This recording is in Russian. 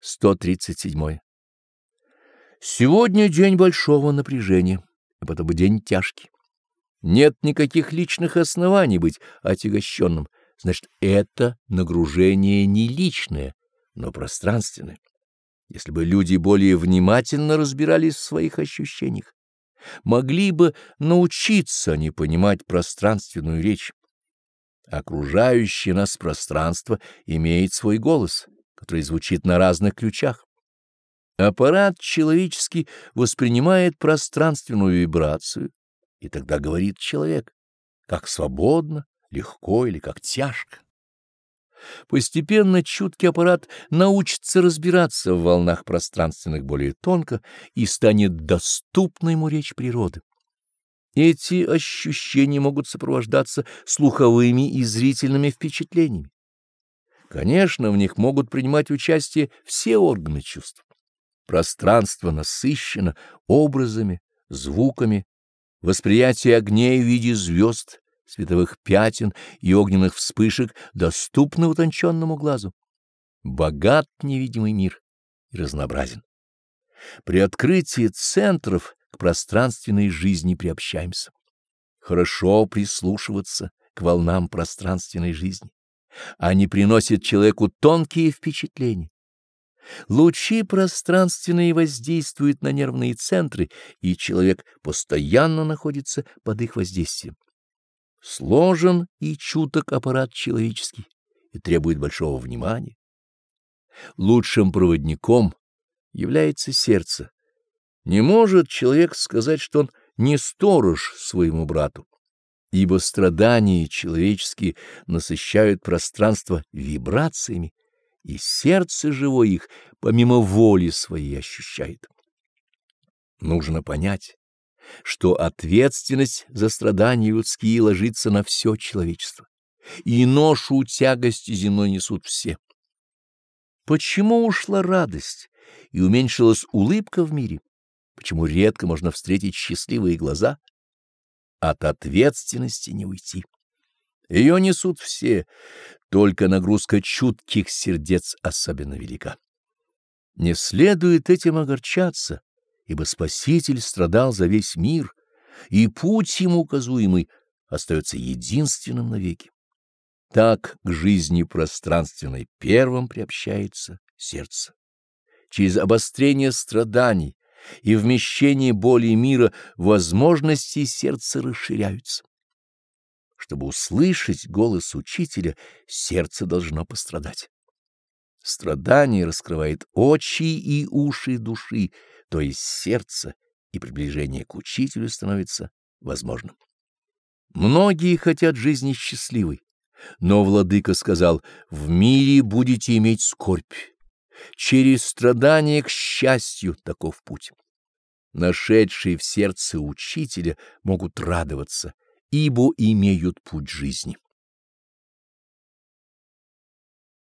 137. Сегодня день большого напряжения, а потом день тяжкий. Нет никаких личных оснований быть отягощенным, значит, это нагружение не личное, но пространственное. Если бы люди более внимательно разбирались в своих ощущениях, могли бы научиться не понимать пространственную речь. Окружающее нас пространство имеет свой голос — который звучит на разных ключах. Аппарат человеческий воспринимает пространственную вибрацию, и тогда говорит человек, как свободно, легко или как тяжко. Постепенно чуткий аппарат научится разбираться в волнах пространственных более тонко и станет доступна ему речь природы. Эти ощущения могут сопровождаться слуховыми и зрительными впечатлениями. Конечно, в них могут принимать участие все органы чувств. Пространство насыщено образами, звуками, восприятие огней в виде звезд, световых пятен и огненных вспышек доступно утонченному глазу. Богат невидимый мир и разнообразен. При открытии центров к пространственной жизни приобщаемся. Хорошо прислушиваться к волнам пространственной жизни они приносят человеку тонкие впечатления. Лучи пространственные воздействуют на нервные центры, и человек постоянно находится под их воздействием. Сложен и чуток аппарат человеческий и требует большого внимания. Лучшим проводником является сердце. Не может человек сказать, что он не сторож своему брату ибо страдания человеческие насыщают пространство вибрациями, и сердце живое их помимо воли своей ощущает. Нужно понять, что ответственность за страдания людские ложится на все человечество, и ношу тягости земной несут все. Почему ушла радость и уменьшилась улыбка в мире? Почему редко можно встретить счастливые глаза? От ответственности не уйти. Ее несут все, только нагрузка чутких сердец особенно велика. Не следует этим огорчаться, ибо Спаситель страдал за весь мир, и путь ему указуемый остается единственным навеки. Так к жизни пространственной первым приобщается сердце. Через обострение страданий, и вмещение боли мира возможности сердца расширяются. Чтобы услышать голос учителя, сердце должно пострадать. Страдание раскрывает очи и уши души, то есть сердце, и приближение к учителю становится возможным. Многие хотят жизни счастливой, но владыка сказал: "В мире будете иметь скорбь, Через страдания к счастью таков путь. Нашедшие в сердце учителя могут радоваться, ибо имеют путь жизни.